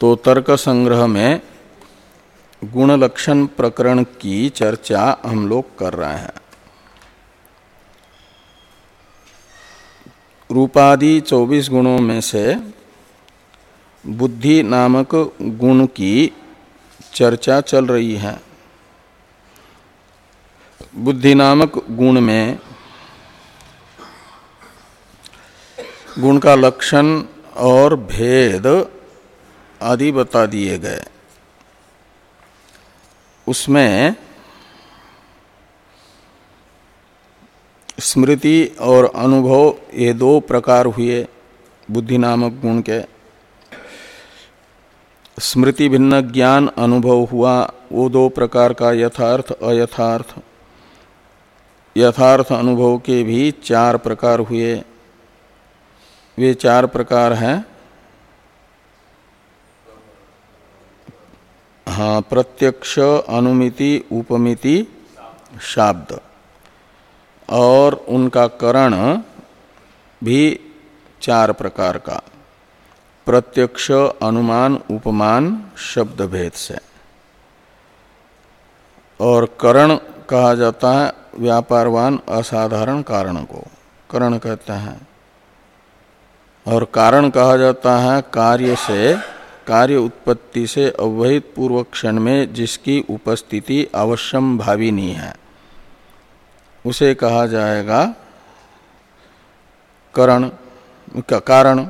तो तर्क संग्रह में गुण लक्षण प्रकरण की चर्चा हम लोग कर रहे हैं। रूपादि 24 गुणों में से बुद्धि नामक गुण की चर्चा चल रही है। बुद्धि नामक गुण में गुण का लक्षण और भेद आदि बता दिए गए। उसमें स्मृति और अनुभव ये दो प्रकार हुए, बुद्धि नामक गुण के। स्मृति भिन्न, ज्ञान अनुभव हुआ, वो दो प्रकार का यथार्थ, अयथार्थ। यथार्थ अनुभव के भी चार प्रकार हुए। वे चार प्रकार हैं। हाँ प्रत्यक्ष, अनुमिति, उपमिति, शाब्द। और उनका करण भी चार प्रकार का। प्रत्यक्ष, अनुमान, उपमान शब्द भेद से। और करण कहा जाता है व्यापारवान असाधारण कारण को। करण कहते हैं। और कारण कहा जाता है कार्य से कार्य उत्पत्ति से अवहित पूर्व क्षण में जिसकी उपस्थिति अवश्यम भाविनी है। उसे कहा जाएगा करण, का कारण।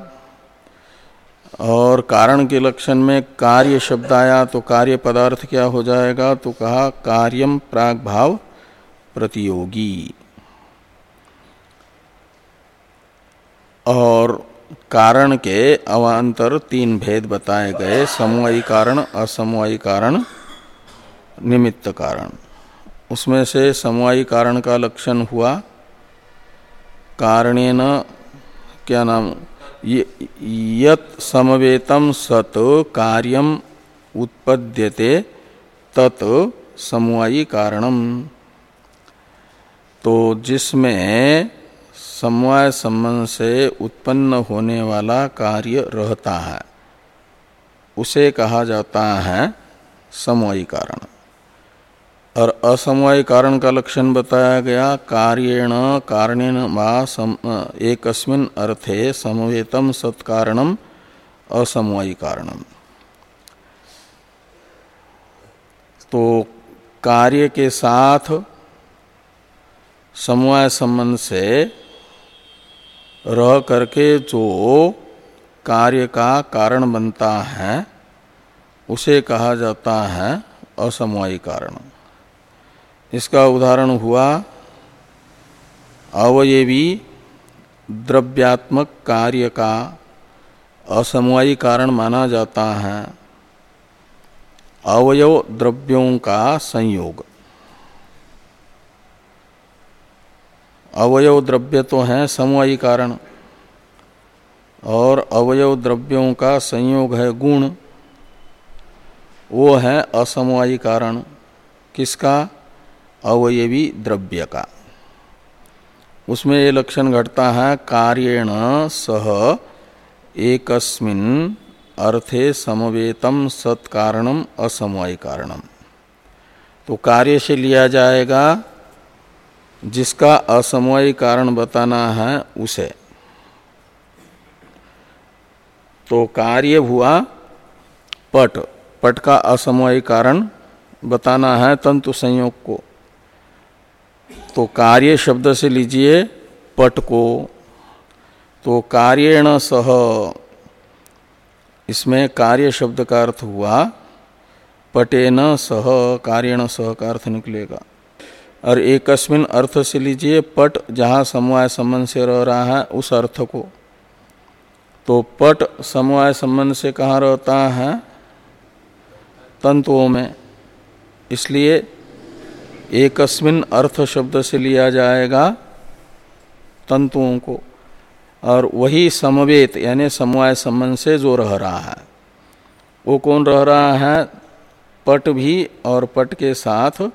और कारण के लक्षण में कार्य शब्द आया तो कार्य पदार्थ क्या हो जाएगा? तो कहा, कार्यम प्राग भाव प्रतियोगी। और कारण के अवान्तर तीन भेद बताए गए, समवायी कारण, असमवायी कारण, निमित्त कारण। उसमें से समवायी कारण का लक्षण हुआ, कारणेन, क्या नाम यत समवेतम सत कार्यम उत्पद्यते तत् समवायी कारणम। तो जिसमें समवाय संबंध से उत्पन्न होने वाला कार्य रहता है। उसे कहा जाता है समवायी कारण। और असमवायी कारण का लक्षण बताया गया, कार्यण कारणेन वा एक अर्थे समवेतम सत्कारणम असमवायी कारणम। तो कार्य के साथ समवाय संबंध से रह करके जो कार्य का कारण बनता है, उसे कहा जाता है असमवायी कारण। इसका उदाहरण हुआ, अवयवी द्रव्यात्मक कार्य का असमवायी कारण माना जाता है, अवयव द्रव्यों का संयोग। अवयव द्रव्य तो है समवायी कारण। और अवयव द्रव्यों का संयोग है गुण। वो है असमवायी कारण। किसका? अवयवी द्रव्य का। उसमें ये लक्षण घटता है, कार्यण सह एकस्मिन अर्थे समवेतम सत्कारणम असमवायी कारणम। तो कार्य से लिया जाएगा जिसका असमय कारण बताना है उसे। तो कार्य हुआ पट। पट का असमय कारण बताना है तंतु संयोग को। तो कार्य शब्द से लीजिए पट को। तो कार्यण सह। इसमें कार्य शब्द का अर्थ हुआ पटेन सह। कार्यण सह का अर्थ निकलेगा। और एकस्मिन अर्थ से लीजिए, पट जहाँ समवाय संबंध से रह रहा है, उस अर्थ को। तो पट समवाय संबंध से कहाँ रहता है? तंतुओं में। इसलिए एकस्मिन अर्थ शब्द से लिया जाएगा तंतुओं को। और वही समवेत, यानी समवाय संबंध से जो रह रहा है। वो कौन रह रहा है? पट भी और पट के साथ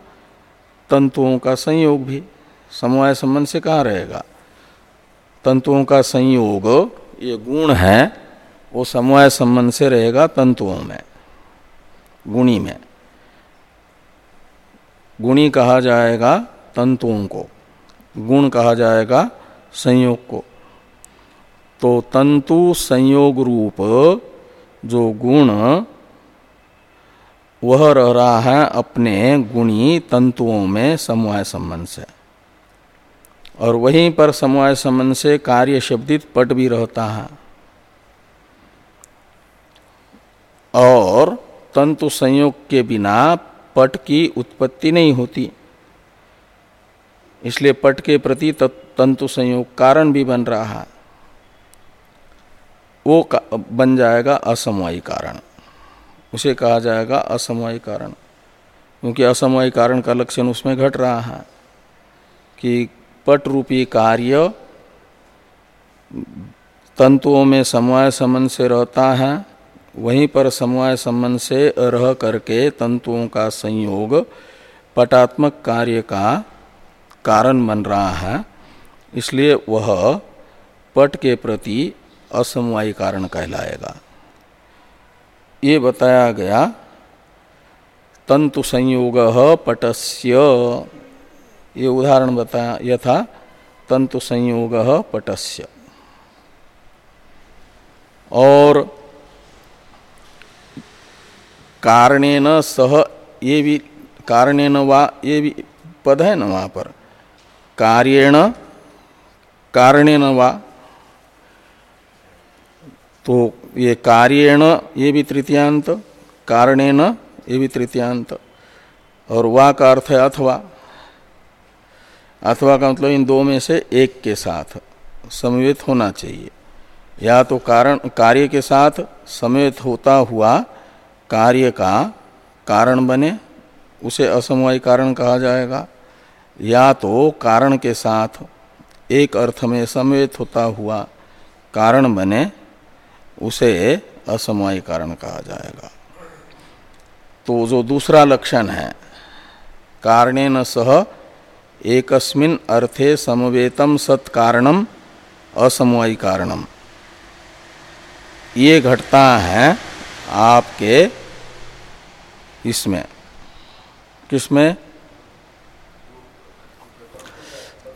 तंतुओं का संयोग भी समवाय संबंध से कहा रहेगा? तंतुओं का संयोग, ये गुण है, वो समवाय संबंध से रहेगा तंतुओं में, गुणी में। गुणी कहा जाएगा तंतुओं को, गुण कहा जाएगा संयोग को। तो तंतु संयोग रूप, जो गुण वह रह रहा है अपने गुणी तंतुओं में समवाय संबंध से। और वहीं पर समवाय संबंध से कार्य शब्दित पट भी रहता है। और तंतु संयोग के बिना पट की उत्पत्ति नहीं होती। इसलिए पट के प्रति तंतु संयोग कारण भी बन रहा है। वो बन जाएगा असमवायी कारण। उसे कहा जाएगा असमवायी कारण। क्योंकि असमवायी कारण का लक्षण उसमें घट रहा है कि पट रूपी कार्य तंतुओं में समवाय संबंध से रहता है, वहीं पर समवाय संबंध से रह करके तंतुओं का संयोग पटात्मक कार्य का कारण बन रहा है। इसलिए वह पट के प्रति असमवायी कारण कहलाएगा। ये बताया गया तंतु संयोग पटस्य। ये उदाहरण बताया यथा तंतु संयोग पटस्य। और कारणेन सह ये भी, कारणेन वा, ये भी पद है ना वहाँ पर। कार्येण, कारणेन वा। तो ये कार्येण ये भी तृतीयांत, कारणेन ये भी तृतीयांत। और वा का अर्थ है अथवा। अथवा का मतलब इन दो में से एक के साथ समवेत होना चाहिए। या तो कारण, कार्य के साथ समवेत होता हुआ कार्य का कारण बने, उसे असमवाय कारण कहा जाएगा। या तो कारण के साथ एक अर्थ में समवेत होता हुआ कारण बने उसे असमवाय कारण कहा जाएगा। तो जो दूसरा लक्षण है कारणे न सह एकस्मिन अर्थे समवेतम सत्कारणम असमवायी कारणम। ये घटता है आपके इसमें। किसमें?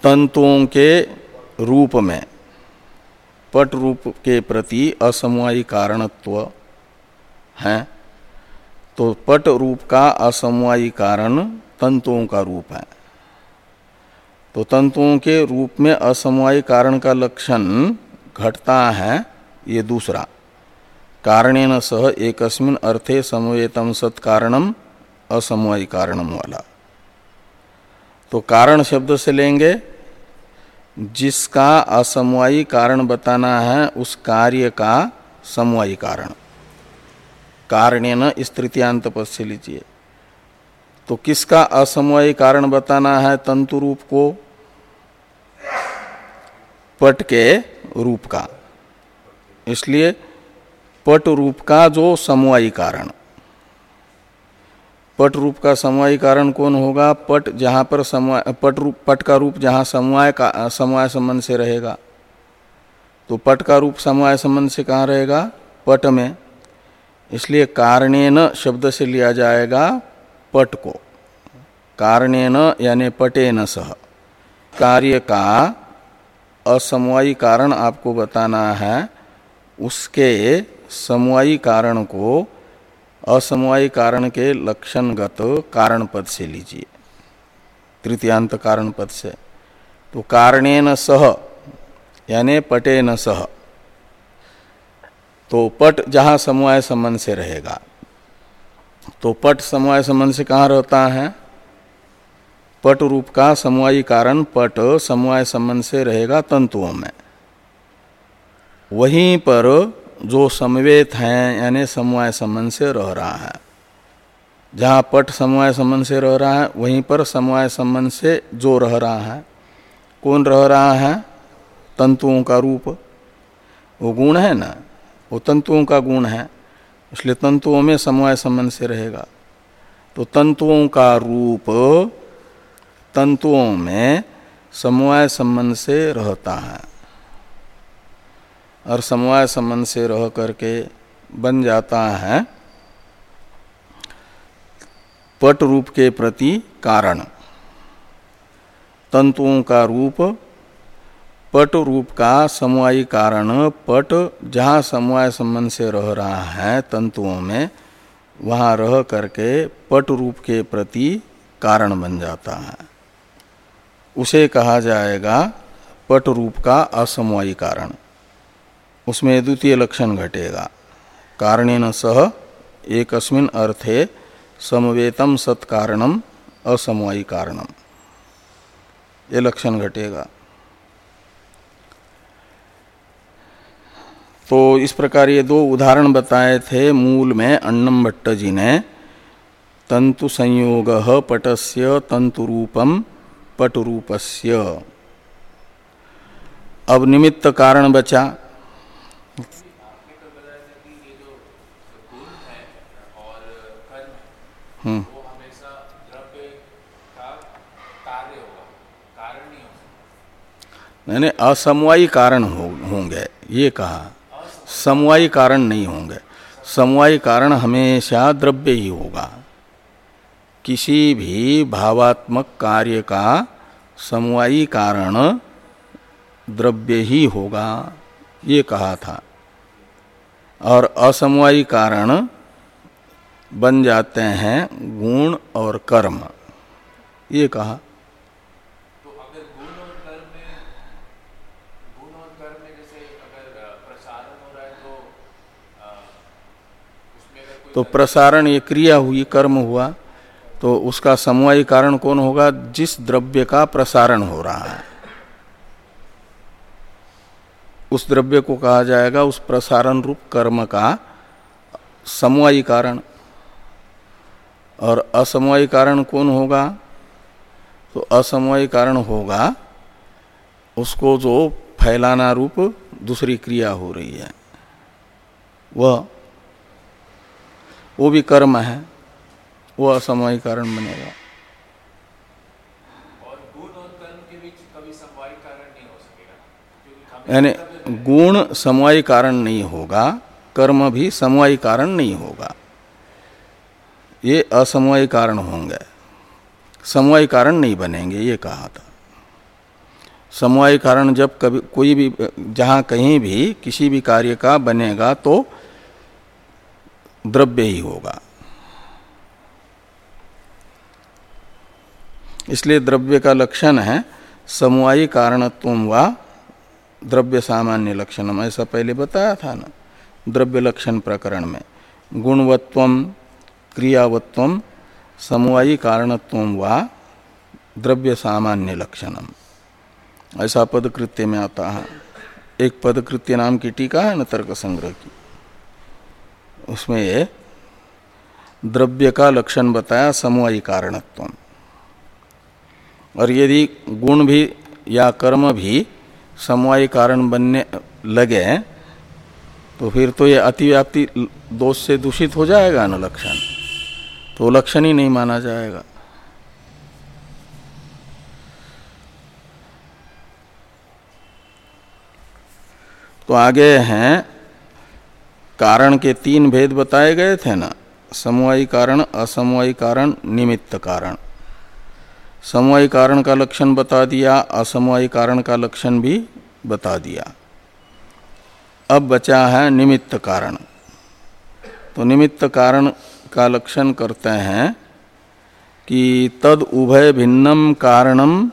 तंतुओं के रूप में। पट रूप के प्रति असमवायी कारणत्व है। तो पट रूप का असमवायी कारण तंतुओं का रूप है। तो तंतुओं के रूप में असमवायी कारण का लक्षण घटता है, ये दूसरा। कारणेन सह एकस्मिन अर्थे समवेतम सत्कारणम असमवायी कारणम वाला। तो कारण शब्द से लेंगे जिसका असमवायी कारण बताना है, उस कार्य का समवायी कारण। कारणेन इस तृतीयांत पद से लीजिए तो किसका असमवायी कारण बताना है तंतु रूप को? पट के रूप का। इसलिए पट रूप का जो समवायी कारण। पट रूप का समवायी कारण कौन होगा? पट जहाँ पर समवाय, पट रूप, पट का रूप जहाँ समवाय का, समवाय संबंध से रहेगा। तो पट का रूप समवाय संबंध से कहाँ रहेगा? पट में। इसलिए कारणेन शब्द से लिया जाएगा पट को। कारणेन यानी पटेन सह। कार्य का असमवायी कारण आपको बताना है, उसके समवायी कारण को असमवायी कारण के लक्षणगत कारण पद से लीजिए। तृतीयांत कारण पद से। तो कारणेन सह, यानी पटेन सह। तो पट जहाँ समवाय संबंध से रहेगा तो पट समवाय संबंध से कहाँ रहता है? पट रूप का समवायी कारण पट समवाय संबंध से रहेगा तंतुओं में। वहीं पर जो समवेत हैं, यानी समवाय संबंध से रह रहा है। जहाँ पट समवाय संबंध से रह रहा है, वहीं पर समवाय संबंध से जो रह रहा है। कौन रह रहा है? तंतुओं का रूप। वो गुण है ना? वो तंतुओं का गुण है, इसलिए तंतुओं में समवाय संबंध से रहेगा। तो तंतुओं का रूप तंतुओं में समवाय संबंध से रहता है। और समवाय संबंध से रह करके बन जाता है पट रूप के प्रति कारण। तंतुओं का रूप, पट रूप का समवायी कारण, पट जहाँ समवाय संबंध से रह रहा है तंतुओं में, वहाँ रह करके पट रूप के प्रति कारण बन जाता है। उसे कहा जाएगा पट रूप का असमवायी कारण। उसमें द्वितीय लक्षण घटेगा। कारणेन सह एकस्मिन अर्थे समवेतम सत्कारणम असमवायी कारणम। ये लक्षण घटेगा। तो इस प्रकार ये दो उदाहरण बताए थे मूल में अन्नम भट्ट जी ने। तंतु संयोग पटस्य तंतुरूपम पटरूपस्य। अब निमित्त कारण बचा। हम्म। यानी असमवायी कारण हो, होंगे ये कहा। समवायी कारण नहीं होंगे। समवायी कारण हमेशा द्रव्य ही होगा। किसी भी भावात्मक कार्य का समवायी कारण द्रव्य ही होगा ये कहा था। और असमवायी कारण बन जाते हैं गुण और कर्म। ये कहा। तो प्रसारण ये क्रिया हुई कर्म हुआ तो उसका समवायी कारण कौन होगा? जिस द्रव्य का प्रसारण हो रहा है। उस द्रव्य को कहा जाएगा उस प्रसारण रूप कर्म का समवायी कारण। और असमवायी कारण कौन होगा? तो असमवायी कारण होगा उसको जो फैलाना रूप दूसरी क्रिया हो रही है। वह वो भी कर्म है वो असमवाय कारण बनेगा। यानी गुण समवाय कारण नहीं होगा कर्म भी समवाय कारण नहीं होगा। ये असमवाय कारण होंगे। समवाय कारण नहीं बनेंगे, ये कहा था। समवाय कारण जब कभी, कोई भी, जहाँ कहीं भी किसी भी कार्य का बनेगा तो द्रव्य ही होगा। इसलिए द्रव्य का लक्षण है समवायी कारणत्व व द्रव्य सामान्य लक्षण ऐसा पहले बताया था ना, द्रव्य लक्षण प्रकरण में। गुणवत्व क्रियावत्व, समवायी कारणत्व व द्रव्य सामान्य लक्षणम ऐसा पदकृत्य में आता है। एक पदकृत्य नाम की टीका है, न तर्क संग्रह की। उसमें द्रव्य का लक्षण बताया समवायी कारणत्व। और यदि गुण भी या कर्म भी समवायी कारण बनने लगे तो फिर तो ये अतिव्याप्ति दोष से दूषित हो जाएगा ना लक्षण। तो लक्षण ही नहीं माना जाएगा। तो आगे हैं, कारण के तीन भेद बताए गए थे ना, समवायी कारण, असमवायी कारण, निमित्त कारण। समवायी कारण का लक्षण बता दिया, असमवायी कारण का लक्षण भी बता दिया। अब बचा है निमित्त कारण। तो निमित्त कारण का लक्षण करते हैं कि तद उभय भिन्नम कारणम,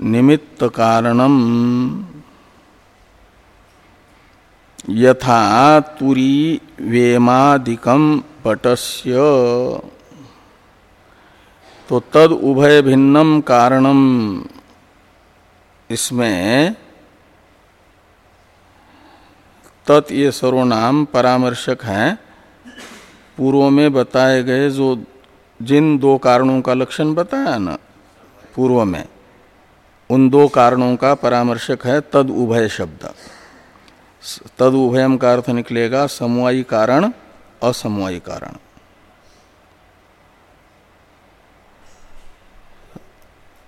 निमित्त कारणम। यथा तुरी वेमादिकम पटस्य। तो तद उभय भिन्नम कारणम। इसमें तत् ये सर्वनाम परामर्शक हैं। पूर्व में बताए गए जो जिन दो कारणों का लक्षण बताया ना, पूर्व में, उन दो कारणों का परामर्शक है तद उभय शब्द। तद उभयम का अर्थ निकलेगा समवायी कारण, असमवायी कारण।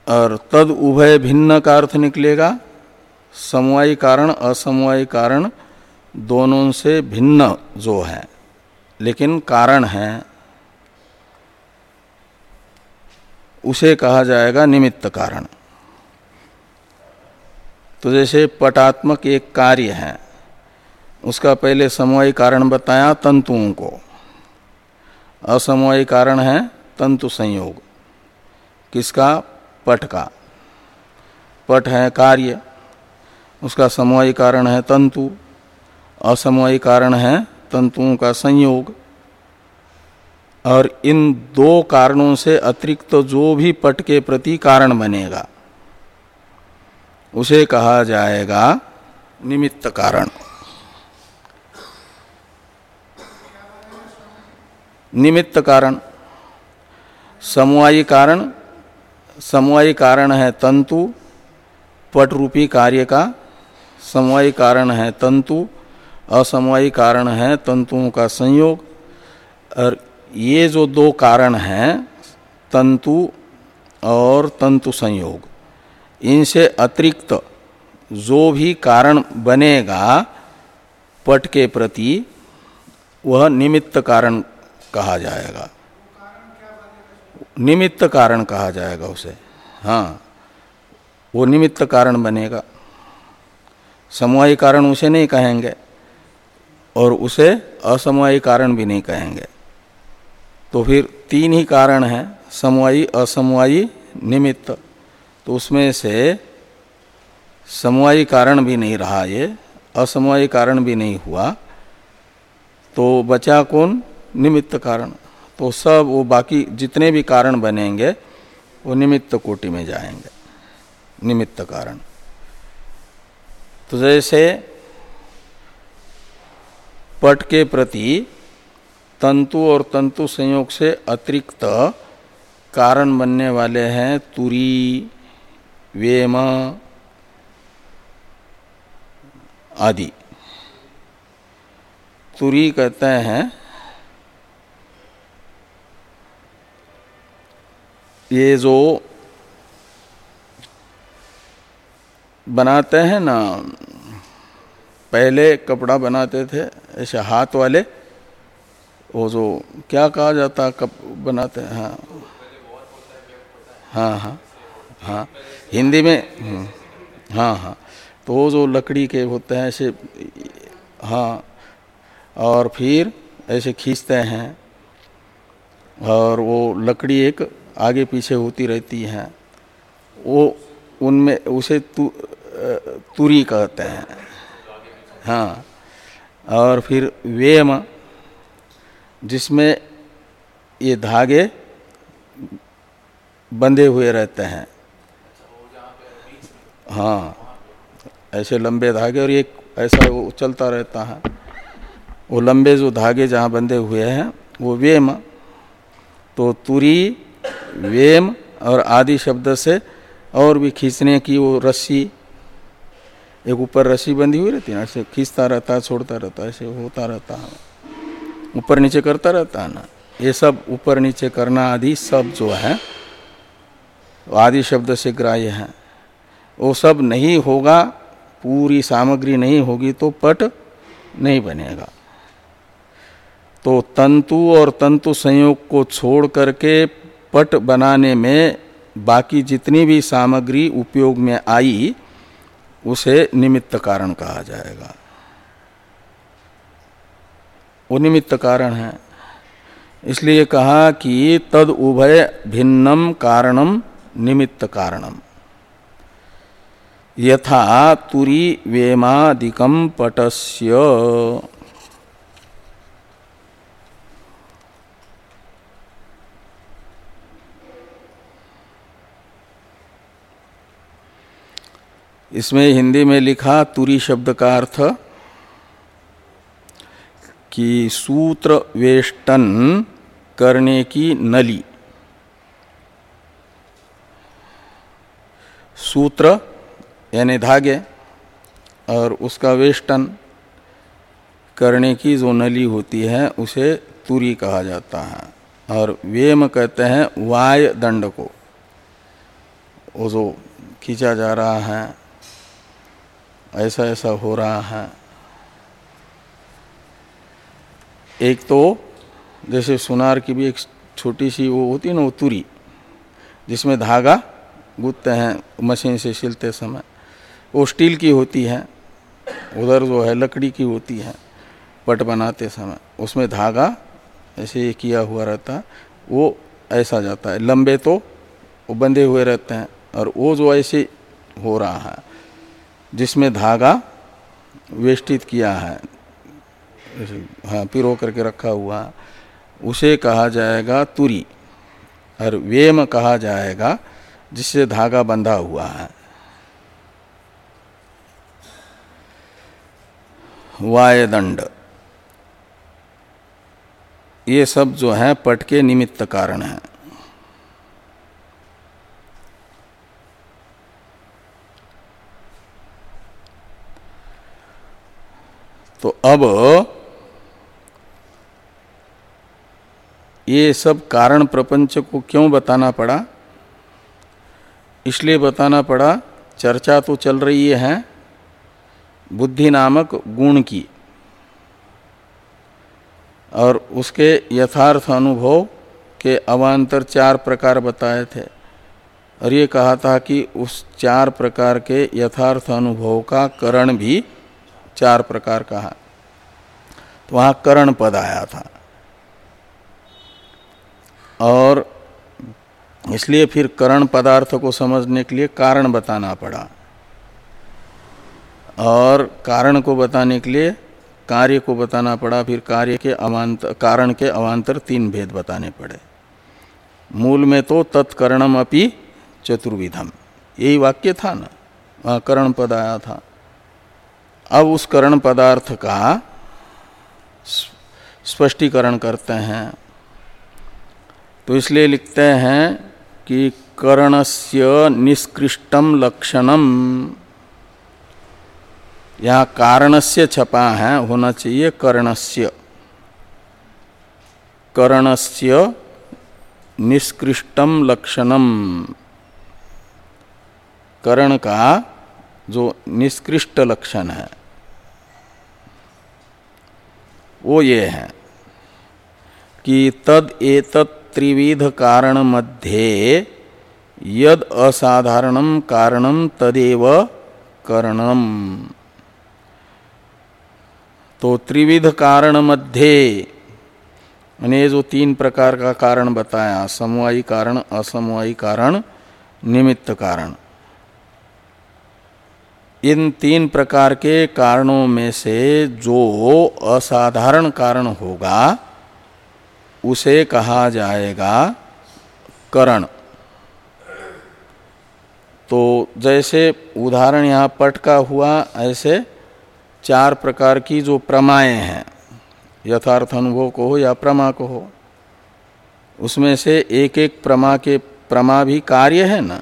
और तद उभय भिन्न का अर्थ निकलेगा, समवायी कारण, असमवायी कारण, दोनों से भिन्न जो है। लेकिन कारण है। उसे कहा जाएगा निमित्त कारण। तो जैसे पटात्मक एक कार्य है, उसका पहले समवायी कारण बताया तंतुओं को। असमवायी कारण है तंतु संयोग, किसका? पट का। पट है कार्य, उसका समवायी कारण है तंतु असमवायी कारण है तंतुओं का संयोग। और इन दो कारणों से अतिरिक्त तो जो भी पट के प्रति कारण बनेगा, उसे कहा जाएगा निमित्त कारण। निमित्त कारण, समवायी कारण समवायी कारण है तंतु, पट रूपी कार्य का, समवायी कारण है तंतु असमवायी कारण है, तंतुओं का संयोग। और ये जो दो कारण हैं, तंतु और तंतु संयोग, इनसे अतिरिक्त जो भी कारण बनेगा पट के प्रति, वह निमित्त कारण कहा जाएगा। निमित्त कारण कहा जाएगा उसे। हाँ वो निमित्त कारण बनेगा। समवायी कारण उसे नहीं कहेंगे। और उसे असमवायी कारण भी नहीं कहेंगे। तो फिर तीन ही कारण हैं, समवायी, असमवायी, निमित्त। तो उसमें से समवायी कारण भी नहीं रहा ये, असमवायी कारण भी नहीं हुआ। तो बचा कौन? निमित्त कारण। तो सब वो बाकी जितने भी कारण बनेंगे, वो निमित्त कोटि में जाएँगे। निमित्त कारण। तो जैसे पट के प्रति तंतु और तंतु संयोग से अतिरिक्त कारण बनने वाले हैं तुरी, वेम आदि। तुरी कहते हैं, ये जो बनाते हैं ना पहले कपड़ा बनाते थे ऐसे हाथ वाले वो जो क्या कहा जाता कप बनाते हैं हाँ। हाँ हाँ हाँ हिंदी में हम्म, हाँ हाँ तो वो जो लकड़ी के होते हैं ऐसे हाँ और फिर ऐसे खींचते हैं और वो लकड़ी एक आगे पीछे होती रहती है वो उनमें उसे तु, तुरी कहते हैं। हाँ। और फिर वेम, जिसमें ये धागे बंधे हुए रहते हैं। हाँ ऐसे लंबे धागे और एक ऐसा वो चलता रहता है। वो लंबे जो धागे जहाँ बंधे हुए हैं, वो वेम। तो तुरी, वेम और आदि शब्द से और भी खींचने की वो रस्सी एक ऊपर रस्सी बंधी हुई रहती है, ऐसे खींचता रहता है छोड़ता रहता है ऐसे होता रहता है। ऊपर नीचे करता रहता है ना। ये सब ऊपर नीचे करना आदि सब जो है, आदि शब्द से ग्राह्य है। वो सब नहीं होगा, पूरी सामग्री नहीं होगी तो पट नहीं बनेगा। तो तंतु और तंतु संयोग को छोड़ करके पट बनाने में बाकी जितनी भी सामग्री उपयोग में आई उसे निमित्त कारण कहा जाएगा। वो निमित्त कारण है। इसलिए कहा कि तद उभय भिन्नम कारणम निमित्त कारणम। यथा तुरी वेमादिकम पटस्य। इसमें हिंदी में लिखा तुरी शब्द का अर्थ कि सूत्र वेष्टन करने की नली। सूत्र यानी धागे और उसका वेष्टन करने की जो नली होती है, उसे तुरी कहा जाता है। और वेम कहते हैं वाय दंड को। वो जो खींचा जा रहा है ऐसा ऐसा हो रहा है। एक तो जैसे सुनार की भी एक छोटी सी वो होती है ना, वो तुरी, जिसमें धागा गुदते हैं, मशीन से सिलते समय। वो स्टील की होती है, उधर जो है लकड़ी की होती है, पट बनाते समय। उसमें धागा ऐसे किया हुआ रहता है वो ऐसा जाता है। लंबे तो वो बंधे हुए रहते हैं, और वो जो ऐसे हो रहा है जिसमें धागा वेष्टित किया है हाँ पिरो करके रखा हुआ, उसे कहा जाएगा तुरी, और वेम कहा जाएगा जिससे धागा बंधा हुआ है। वायदंड। ये सब जो है, पट के निमित्त कारण है। तो अब ये सब कारण प्रपंच को क्यों बताना पड़ा? इसलिए बताना पड़ा, चर्चा तो चल रही है बुद्धि नामक गुण की। और उसके यथार्थ अनुभव के अवान्तर चार प्रकार बताए थे। और ये कहा था कि उस चार प्रकार के यथार्थ अनुभव का करण भी चार प्रकार का है। तो वहाँ करण पद आया था। और इसलिए फिर करण पदार्थ को समझने के लिए कारण बताना पड़ा। और कारण को बताने के लिए कार्य को बताना पड़ा, फिर कार्य के अवान्तर कारण के अवान्तर तीन भेद बताने पड़े। मूल में तो तत्कर्णम अपि चतुर्विधम। यही वाक्य था ना, वहाँ करण पद आया था। अब उस करण पदार्थ का स्पष्टीकरण करते हैं। तो इसलिए लिखते हैं कि करणस्य निष्कृष्टम लक्षणम यहाँ कारणस्य छपा है, होना चाहिए कर्णस्य। कर्णस्य निष्कृष्टम लक्षणम कर्ण का जो निष्कृष्ट लक्षण है। वो ये है कि तद एतत् त्रिविध कारण मध्ये यद असाधारणम कारणम तदेव करणम। तो त्रिविध कारण मध्ये ने जो तीन प्रकार का कारण बताया, समवायी कारण, असमवायी कारण, निमित्त कारण। इन तीन प्रकार के कारणों में से जो असाधारण कारण होगा, उसे कहा जाएगा करण। तो जैसे उदाहरण यहाँ पट का हुआ, ऐसे चार प्रकार की जो प्रमाएँ हैं, यथार्थ अनुभव को हो या प्रमा को हो, उसमें से एक एक प्रमा के प्रमा भी कार्य है ना?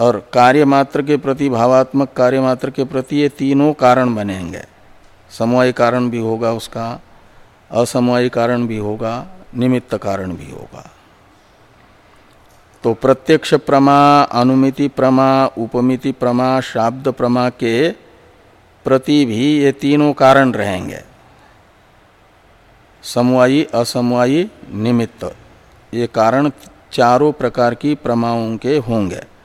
और कार्य मात्र के प्रति, भावात्मक कार्य मात्र के प्रति ये तीनों कारण बनेंगे। समवाय कारण भी होगा उसका, असमवाय कारण भी होगा, निमित्त कारण भी होगा। तो प्रत्यक्ष प्रमा, अनुमिति प्रमा, उपमिति प्रमा, शाब्द प्रमा के प्रति भी ये तीनों कारण रहेंगे। समवायी, असमवायी, निमित्त, ये कारण चारों प्रकार की प्रमाओं के होंगे।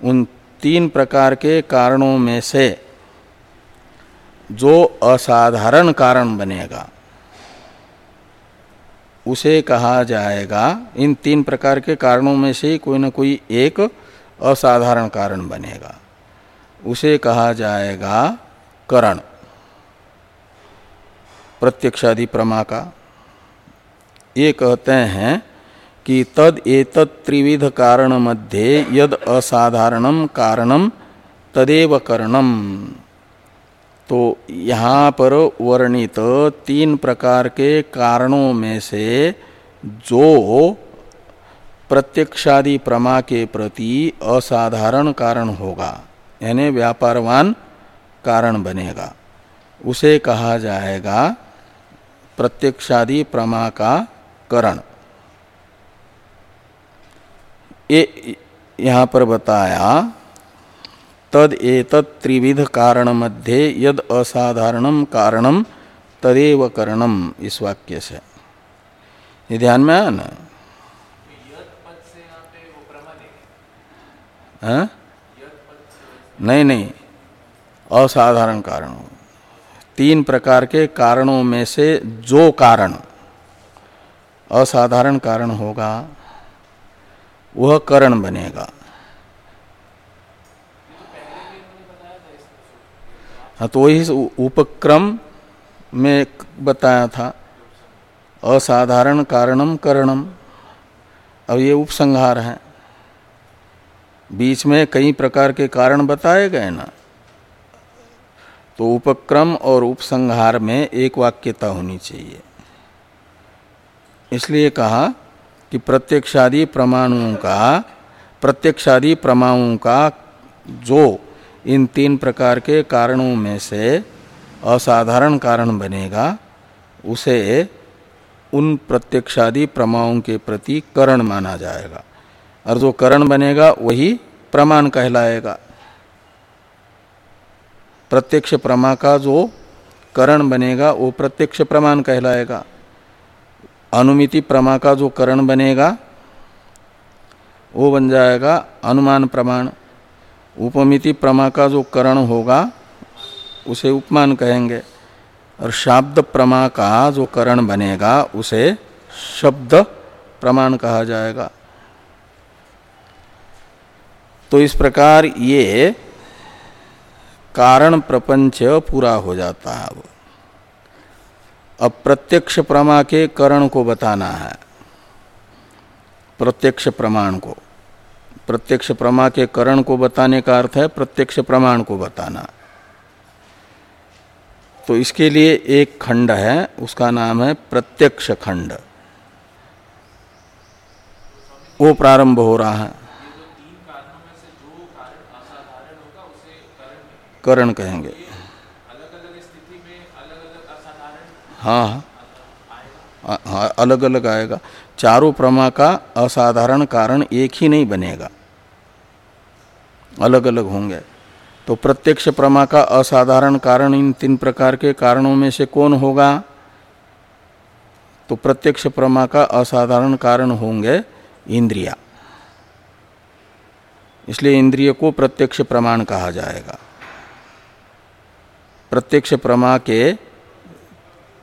उन तीन प्रकार के कारणों में से जो असाधारण कारण बनेगा, उसे कहा जाएगा, इन तीन प्रकार के कारणों में से कोई ना कोई एक असाधारण कारण बनेगा। उसे कहा जाएगा करण, प्रत्यक्षादि प्रमा का। ये कहते हैं कि तद एतत् त्रिविध कारण मध्य यद असाधारणम कारणम तदेव करणम तो यहाँ पर वर्णित तीन प्रकार के कारणों में से जो प्रत्यक्षादि प्रमा के प्रति असाधारण कारण होगा, यानी व्यापारवान कारण बनेगा, उसे कहा जाएगा प्रत्यक्षादि प्रमा का करण। ये यहाँ पर बताया, तद एतत् त्रिविध कारण मध्य यद असाधारणम कारणम तदेव करणम इस वाक्य से। ये ध्यान में आया ना? हाँ? नहीं नहीं, असाधारण कारण। तीन प्रकार के कारणों में से जो कारण असाधारण कारण होगा वह करण बनेगा। हाँ तो वही उपक्रम में बताया था। असाधारण कारणम करणम। अब ये उपसंहार है। बीच में कई प्रकार के कारण बताए गए ना। तो उपक्रम और उपसंहार में एक वाक्यता होनी चाहिए। इसलिए कहा कि प्रत्यक्षादि प्रमाणों का, प्रत्यक्षादि प्रमाणों का जो इन तीन प्रकार के कारणों में से असाधारण कारण बनेगा, उसे उन प्रत्यक्षादि प्रमाणों के प्रति करण माना जाएगा। और जो करण बनेगा, वही प्रमाण कहलाएगा। प्रत्यक्ष प्रमा का जो करण बनेगा, वो प्रत्यक्ष प्रमाण कहलाएगा। अनुमिति प्रमा का जो करण बनेगा, वो बन जाएगा अनुमान प्रमाण। उपमिति प्रमा का जो करण होगा, उसे उपमान कहेंगे। और शब्द प्रमा का जो करण बनेगा, उसे शब्द प्रमाण कहा जाएगा। तो इस प्रकार ये कारण प्रपंच पूरा हो जाता है अब। अब प्रत्यक्ष प्रमा के करण को बताना है। प्रत्यक्ष प्रमाण को। प्रत्यक्ष प्रमा के करण को बताने का अर्थ है प्रत्यक्ष प्रमाण को बताना। तो इसके लिए एक खंड है उसका नाम है प्रत्यक्ष खंड। वो प्रारंभ हो रहा है। करण कहेंगे। हाँ हाँ, हाँ अलग अलग आएगा। चारों प्रमा का असाधारण कारण एक ही नहीं बनेगा। अलग अलग होंगे। तो प्रत्यक्ष प्रमा का असाधारण कारण इन तीन प्रकार के कारणों में से कौन होगा? तो प्रत्यक्ष प्रमा का असाधारण कारण होंगे इंद्रिया। इसलिए इंद्रिय को प्रत्यक्ष प्रमाण कहा जाएगा। प्रत्यक्ष प्रमा के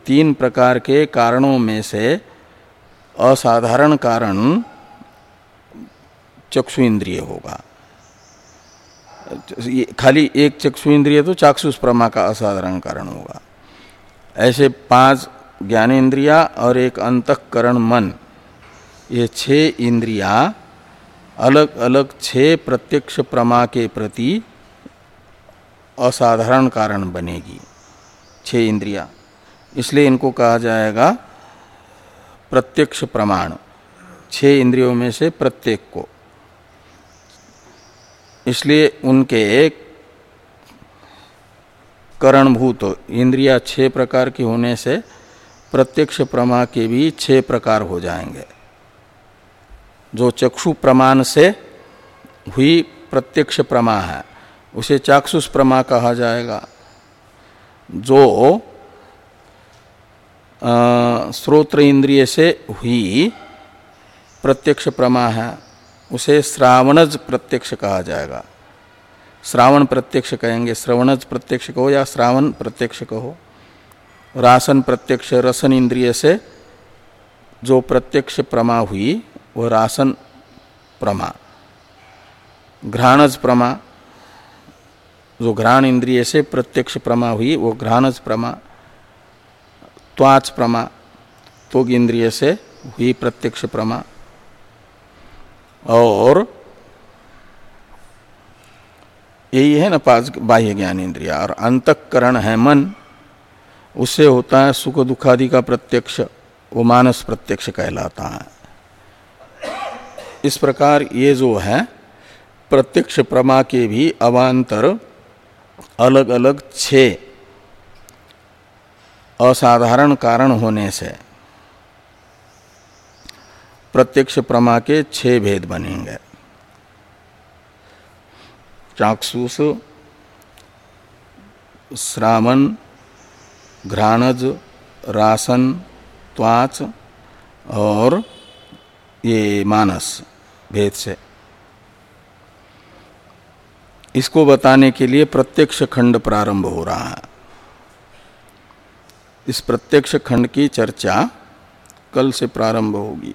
तीन प्रकार के कारणों में से असाधारण कारण चक्षु इंद्रिय होगा। खाली एक चक्षु इंद्रिय तो चाक्षुष प्रमा का असाधारण कारण होगा। ऐसे पाँच ज्ञानेन्द्रिया और एक अंतकरण मन, ये छह इंद्रिया अलग अलग छह प्रत्यक्ष प्रमा के प्रति असाधारण कारण बनेगी। छह इंद्रिया। इसलिए इनको कहा जाएगा प्रत्यक्ष प्रमाण। छह इंद्रियों में से प्रत्येक को। इसलिए उनके एक करणभूत इंद्रिया छह प्रकार की होने से प्रत्यक्ष प्रमा के भी छह प्रकार हो जाएँगे। जो चक्षु प्रमाण से हुई प्रत्यक्ष प्रमा है, उसे चाक्षुष प्रमा कहा जाएगा। जो श्रोत्र इंद्रिय से हुई प्रत्यक्ष प्रमा है उसे श्रावणज प्रत्यक्ष कहा जाएगा। श्रावण प्रत्यक्ष कहेंगे, श्रवणज प्रत्यक्ष कहो या श्रावण प्रत्यक्ष कहो। रासन प्रत्यक्ष रसन इंद्रिय से जो प्रत्यक्ष प्रमा हुई वह रासन प्रमा। घ्राणज प्रमा, जो घ्राण इंद्रिय से प्रत्यक्ष प्रमा हुई, वो घ्राणज प्रमा। त्वाच प्रमा तो इंद्रिय से हुई प्रत्यक्ष प्रमा। और यही है ना पाँच बाह्य ज्ञान इंद्रिया और अंतकरण है मन। उससे होता है सुख दुखादि का प्रत्यक्ष, वो मानस प्रत्यक्ष कहलाता है। इस प्रकार ये जो है, प्रत्यक्ष प्रमा के भी अवान्तर अलग अलग छह असाधारण कारण होने से प्रत्यक्ष प्रमा के छह भेद बनेंगे। चाक्षुष, श्रावण, घ्राणज, रासन, त्वाच और ये मानस भेद से। इसको बताने के लिए प्रत्यक्ष खंड प्रारंभ हो रहा है। इस प्रत्यक्ष खंड की चर्चा कल से प्रारंभ होगी।